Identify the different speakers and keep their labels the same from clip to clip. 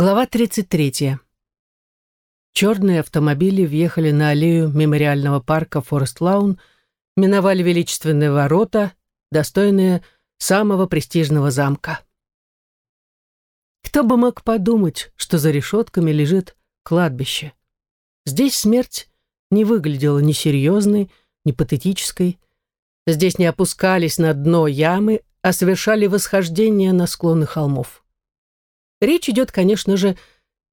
Speaker 1: Глава 33. Черные автомобили въехали на аллею мемориального парка Форест Лаун, миновали величественные ворота, достойные самого престижного замка. Кто бы мог подумать, что за решетками лежит кладбище. Здесь смерть не выглядела ни серьезной, ни патетической. Здесь не опускались на дно ямы, а совершали восхождение на склоны холмов. Речь идет, конечно же,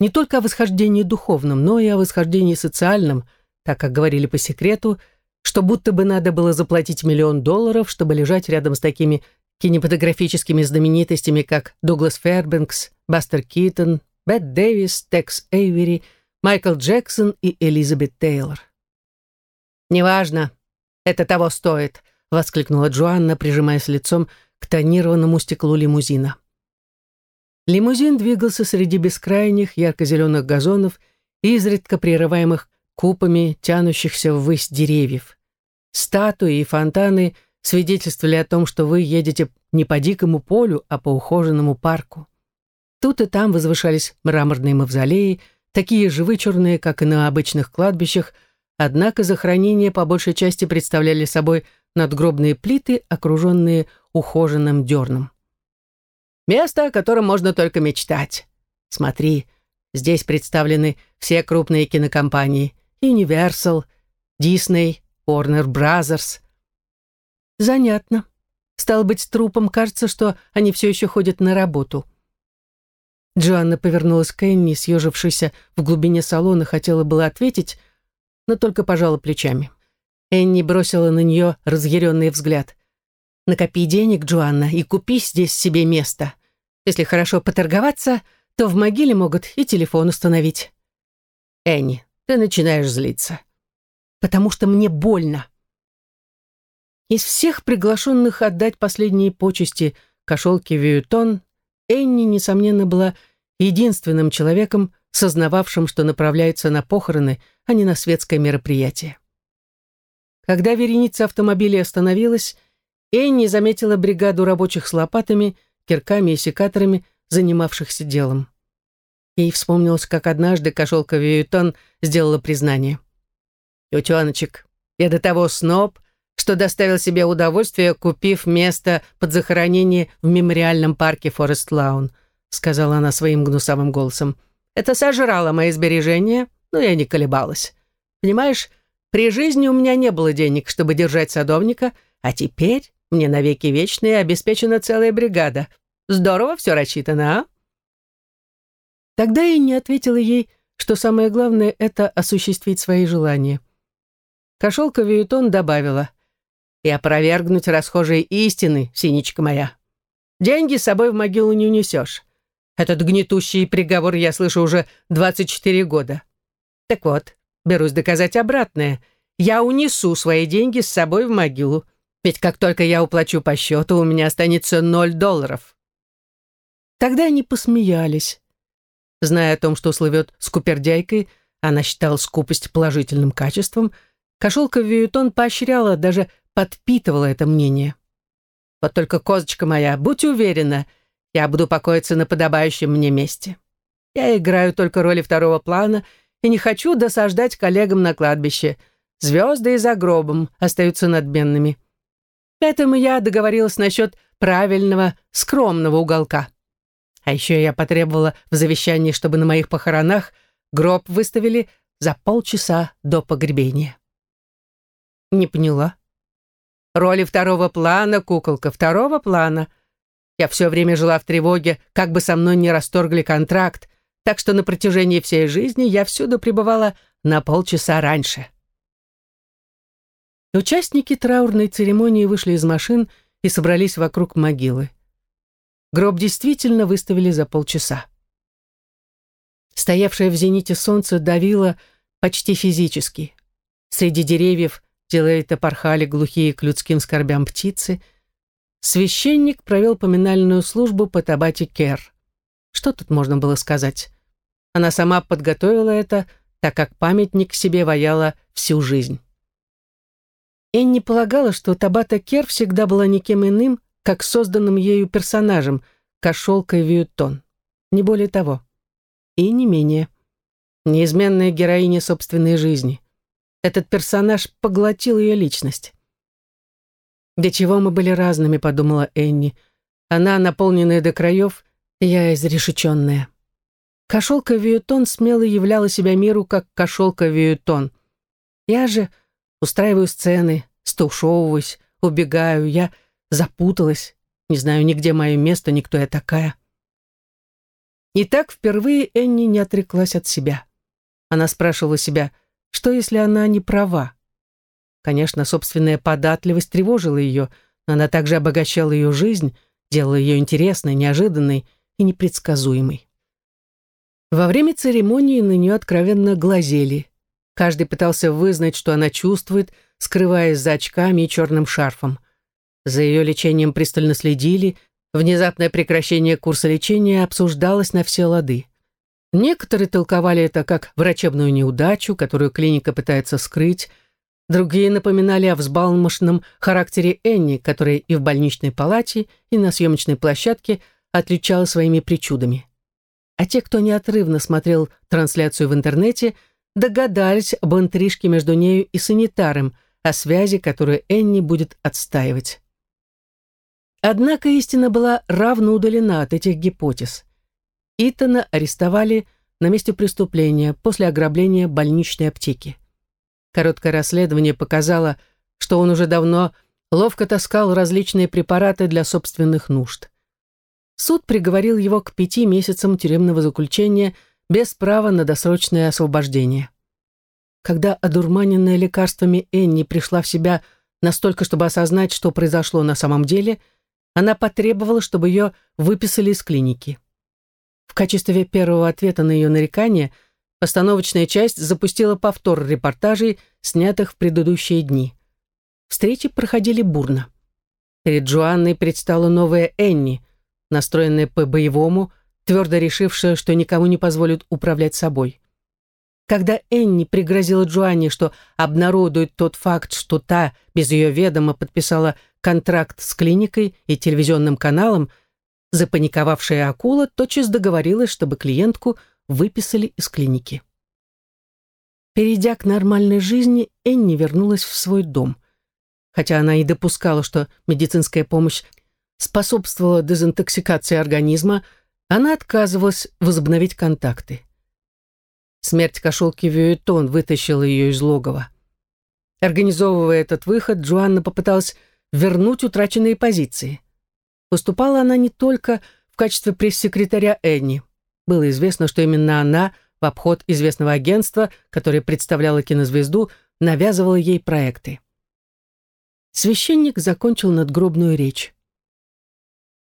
Speaker 1: не только о восхождении духовном, но и о восхождении социальном, так как говорили по секрету, что будто бы надо было заплатить миллион долларов, чтобы лежать рядом с такими кинематографическими знаменитостями, как Дуглас Фербенкс, Бастер Китон, Бет Дэвис, Текс Эйвери, Майкл Джексон и Элизабет Тейлор. «Неважно, это того стоит», — воскликнула Джоанна, прижимаясь лицом к тонированному стеклу лимузина. Лимузин двигался среди бескрайних ярко-зеленых газонов, изредка прерываемых купами тянущихся ввысь деревьев. Статуи и фонтаны свидетельствовали о том, что вы едете не по дикому полю, а по ухоженному парку. Тут и там возвышались мраморные мавзолеи, такие же вычурные, как и на обычных кладбищах, однако захоронения по большей части представляли собой надгробные плиты, окруженные ухоженным дерном. Место, о котором можно только мечтать. Смотри, здесь представлены все крупные кинокомпании. Universal, Disney, Warner Brothers. Занятно. Стало быть, с трупом кажется, что они все еще ходят на работу. Джоанна повернулась к Энни, съежившейся в глубине салона, хотела было ответить, но только пожала плечами. Энни бросила на нее разъяренный взгляд. Накопи денег, Джоанна, и купи здесь себе место. Если хорошо поторговаться, то в могиле могут и телефон установить. Энни, ты начинаешь злиться. Потому что мне больно. Из всех приглашенных отдать последние почести кошелке Вьютон, Энни, несомненно, была единственным человеком, сознававшим, что направляется на похороны, а не на светское мероприятие. Когда вереница автомобилей остановилась, Энни заметила бригаду рабочих с лопатами, кирками и секаторами, занимавшихся делом. Ей вспомнилось, как однажды кошелка Вьютон сделала признание. «Утеночек, я до того сноб, что доставил себе удовольствие, купив место под захоронение в мемориальном парке Форест Лаун», сказала она своим гнусавым голосом. «Это сожрало мои сбережения, но я не колебалась. Понимаешь, при жизни у меня не было денег, чтобы держать садовника, а теперь мне навеки вечные обеспечена целая бригада. Здорово все рассчитано, а?» Тогда я не ответила ей, что самое главное — это осуществить свои желания. Кошелка Вьютон добавила «И опровергнуть расхожие истины, синичка моя. Деньги с собой в могилу не унесешь. Этот гнетущий приговор я слышу уже 24 года. Так вот, берусь доказать обратное. Я унесу свои деньги с собой в могилу. Ведь как только я уплачу по счету, у меня останется ноль долларов. Тогда они посмеялись. Зная о том, что слывет скупердяйкой, она считала скупость положительным качеством, кошелка Вьютон поощряла, даже подпитывала это мнение. Вот только, козочка моя, будь уверена, я буду покоиться на подобающем мне месте. Я играю только роли второго плана и не хочу досаждать коллегам на кладбище. Звезды и за гробом остаются надменными. Поэтому я договорилась насчет правильного, скромного уголка. А еще я потребовала в завещании, чтобы на моих похоронах гроб выставили за полчаса до погребения. Не поняла. Роли второго плана, куколка, второго плана. Я все время жила в тревоге, как бы со мной не расторгли контракт, так что на протяжении всей жизни я всюду пребывала на полчаса раньше. Участники траурной церемонии вышли из машин и собрались вокруг могилы. Гроб действительно выставили за полчаса. Стоявшее в зените солнце давило почти физически. Среди деревьев деловито порхали глухие к людским скорбям птицы. Священник провел поминальную службу по Табате Кер. Что тут можно было сказать? Она сама подготовила это, так как памятник себе ваяла всю жизнь. Энни полагала, что Табата Кер всегда была никем иным, как созданным ею персонажем, кошелкой Вьютон. Не более того. и не менее. Неизменная героиня собственной жизни. Этот персонаж поглотил ее личность. «Для чего мы были разными», — подумала Энни. «Она, наполненная до краев, я изрешеченная». Кошелка Вьютон смело являла себя миру как кошелка Вьютон. Я же устраиваю сцены, стушевываюсь, убегаю, я запуталась, не знаю нигде мое место, никто я такая. И так впервые Энни не отреклась от себя. Она спрашивала себя, что если она не права? Конечно, собственная податливость тревожила ее, но она также обогащала ее жизнь, делала ее интересной, неожиданной и непредсказуемой. Во время церемонии на нее откровенно глазели. Каждый пытался вызнать, что она чувствует, скрываясь за очками и черным шарфом. За ее лечением пристально следили, внезапное прекращение курса лечения обсуждалось на все лады. Некоторые толковали это как врачебную неудачу, которую клиника пытается скрыть, другие напоминали о взбалмошном характере Энни, которая и в больничной палате, и на съемочной площадке отличалась своими причудами а те, кто неотрывно смотрел трансляцию в интернете, догадались об интрижке между нею и санитаром, о связи, которую Энни будет отстаивать. Однако истина была равно удалена от этих гипотез. Итана арестовали на месте преступления после ограбления больничной аптеки. Короткое расследование показало, что он уже давно ловко таскал различные препараты для собственных нужд. Суд приговорил его к пяти месяцам тюремного заключения без права на досрочное освобождение. Когда одурманенная лекарствами Энни пришла в себя настолько, чтобы осознать, что произошло на самом деле, она потребовала, чтобы ее выписали из клиники. В качестве первого ответа на ее нарекание постановочная часть запустила повтор репортажей, снятых в предыдущие дни. Встречи проходили бурно. Перед Джоанной предстала новая Энни – настроенная по-боевому, твердо решившая, что никому не позволит управлять собой. Когда Энни пригрозила Джоанне, что обнародует тот факт, что та без ее ведома подписала контракт с клиникой и телевизионным каналом, запаниковавшая акула тотчас договорилась, чтобы клиентку выписали из клиники. Перейдя к нормальной жизни, Энни вернулась в свой дом. Хотя она и допускала, что медицинская помощь способствовала дезинтоксикации организма, она отказывалась возобновить контакты. Смерть кошелки Вьюэтон вытащила ее из логова. Организовывая этот выход, Джоанна попыталась вернуть утраченные позиции. Выступала она не только в качестве пресс-секретаря Энни. Было известно, что именно она, в обход известного агентства, которое представляло кинозвезду, навязывала ей проекты. Священник закончил надгробную речь.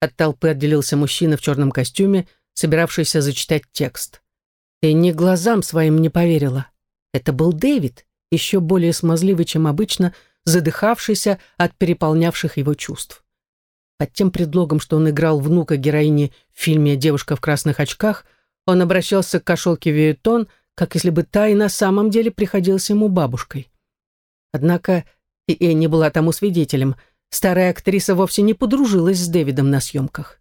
Speaker 1: От толпы отделился мужчина в черном костюме, собиравшийся зачитать текст. И ни глазам своим не поверила. Это был Дэвид, еще более смазливый, чем обычно, задыхавшийся от переполнявших его чувств. Под тем предлогом, что он играл внука героини в фильме «Девушка в красных очках», он обращался к кошелке Виетон, как если бы та и на самом деле приходилась ему бабушкой. Однако и Энни была тому свидетелем – Старая актриса вовсе не подружилась с Дэвидом на съемках.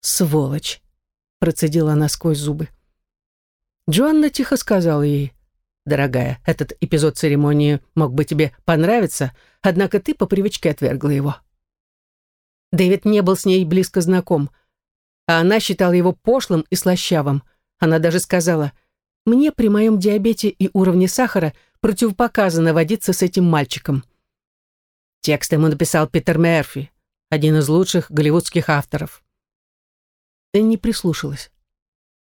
Speaker 1: «Сволочь!» — процедила она сквозь зубы. Джоанна тихо сказала ей, «Дорогая, этот эпизод церемонии мог бы тебе понравиться, однако ты по привычке отвергла его». Дэвид не был с ней близко знаком, а она считала его пошлым и слащавым. Она даже сказала, «Мне при моем диабете и уровне сахара противопоказано водиться с этим мальчиком». Текст ему написал Питер Мерфи, один из лучших голливудских авторов. Энни прислушалась.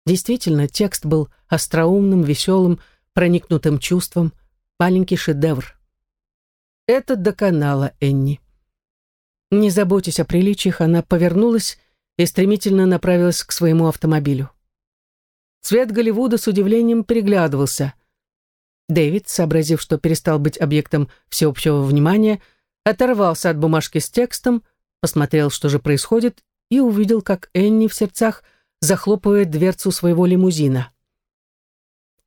Speaker 1: Действительно, текст был остроумным, веселым, проникнутым чувством, маленький шедевр. Это доконало Энни. Не заботясь о приличиях, она повернулась и стремительно направилась к своему автомобилю. Цвет Голливуда с удивлением переглядывался. Дэвид, сообразив, что перестал быть объектом всеобщего внимания, оторвался от бумажки с текстом, посмотрел, что же происходит, и увидел, как Энни в сердцах захлопывает дверцу своего лимузина.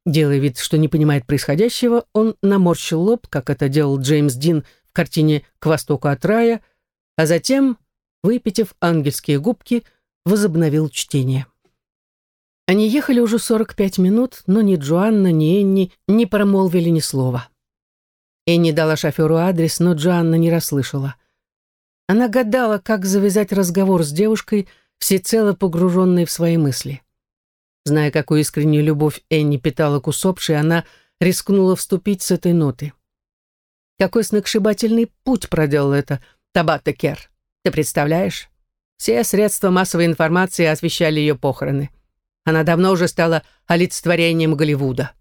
Speaker 1: Делая вид, что не понимает происходящего, он наморщил лоб, как это делал Джеймс Дин в картине «К востоку от рая», а затем, выпитив ангельские губки, возобновил чтение. Они ехали уже 45 минут, но ни Джоанна, ни Энни не промолвили ни слова. Энни дала шоферу адрес, но Джоанна не расслышала. Она гадала, как завязать разговор с девушкой, всецело погруженной в свои мысли. Зная, какую искреннюю любовь Энни питала к усопшей, она рискнула вступить с этой ноты. Какой сногсшибательный путь проделал это Табата Кер. Ты представляешь? Все средства массовой информации освещали ее похороны. Она давно уже стала олицетворением Голливуда.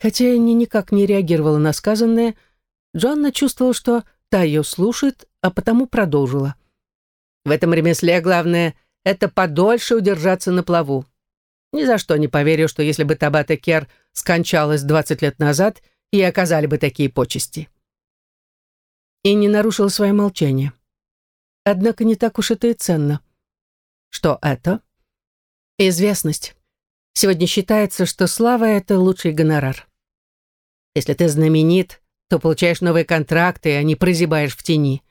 Speaker 1: Хотя Энни никак не реагировала на сказанное, Джоанна чувствовала, что та ее слушает, а потому продолжила. В этом ремесле главное — это подольше удержаться на плаву. Ни за что не поверю, что если бы Табата Кер скончалась 20 лет назад, ей оказали бы такие почести. И не нарушила свое молчание. Однако не так уж это и ценно. Что это? Известность. Сегодня считается, что слава — это лучший гонорар. Если ты знаменит, то получаешь новые контракты, а не прозябаешь в тени.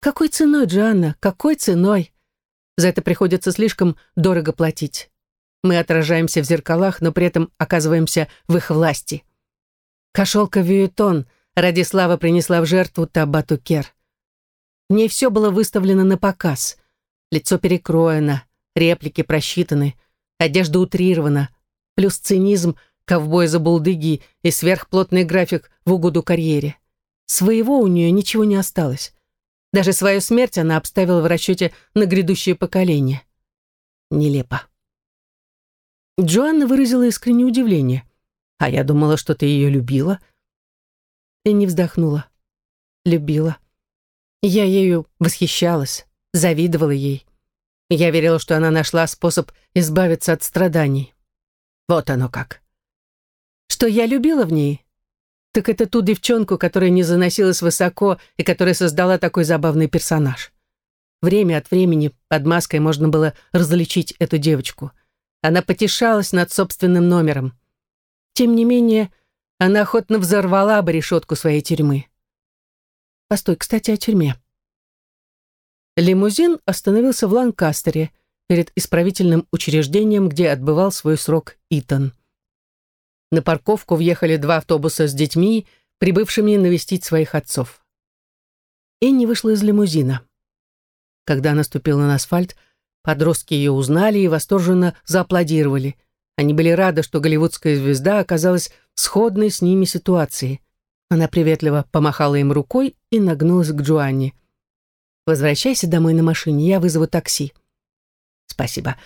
Speaker 1: Какой ценой, Джоанна, какой ценой? За это приходится слишком дорого платить. Мы отражаемся в зеркалах, но при этом оказываемся в их власти. Кошелка Вьюитон ради славы принесла в жертву Табату Кер. В ней все было выставлено на показ. Лицо перекроено, реплики просчитаны, одежда утрирована, плюс цинизм, ковбой за булдыги и сверхплотный график в угоду карьере. Своего у нее ничего не осталось. Даже свою смерть она обставила в расчете на грядущее поколение. Нелепо. Джоанна выразила искреннее удивление. «А я думала, что ты ее любила». И не вздохнула. «Любила. Я ею восхищалась, завидовала ей. Я верила, что она нашла способ избавиться от страданий. Вот оно как. Что я любила в ней? Так это ту девчонку, которая не заносилась высоко и которая создала такой забавный персонаж. Время от времени под маской можно было различить эту девочку. Она потешалась над собственным номером. Тем не менее, она охотно взорвала бы решетку своей тюрьмы. Постой, кстати, о тюрьме. Лимузин остановился в Ланкастере, перед исправительным учреждением, где отбывал свой срок Итан. На парковку въехали два автобуса с детьми, прибывшими навестить своих отцов. Энни вышла из лимузина. Когда она ступила на асфальт, подростки ее узнали и восторженно зааплодировали. Они были рады, что голливудская звезда оказалась сходной с ними ситуацией. Она приветливо помахала им рукой и нагнулась к Джоанне. Возвращайся домой на машине, я вызову такси. Спасибо.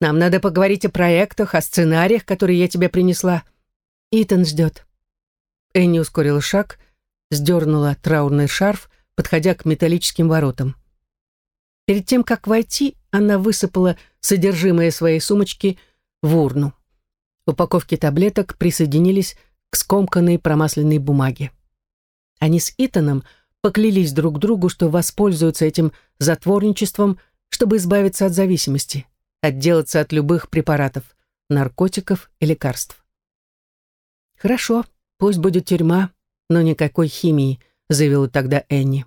Speaker 1: Нам надо поговорить о проектах, о сценариях, которые я тебе принесла. Итан ждет. Энни ускорила шаг, сдернула траурный шарф, подходя к металлическим воротам. Перед тем, как войти, она высыпала содержимое своей сумочки в урну. Упаковки таблеток присоединились к скомканной промасленной бумаге. Они с Итаном поклялись друг другу, что воспользуются этим затворничеством, чтобы избавиться от зависимости, отделаться от любых препаратов, наркотиков и лекарств. «Хорошо, пусть будет тюрьма, но никакой химии», заявила тогда Энни.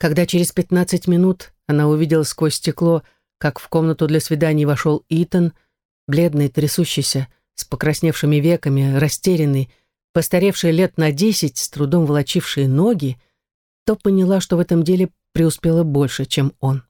Speaker 1: Когда через 15 минут она увидела сквозь стекло, как в комнату для свиданий вошел Итан, бледный, трясущийся, с покрасневшими веками, растерянный, постаревший лет на десять, с трудом волочивший ноги, то поняла, что в этом деле преуспела больше, чем он.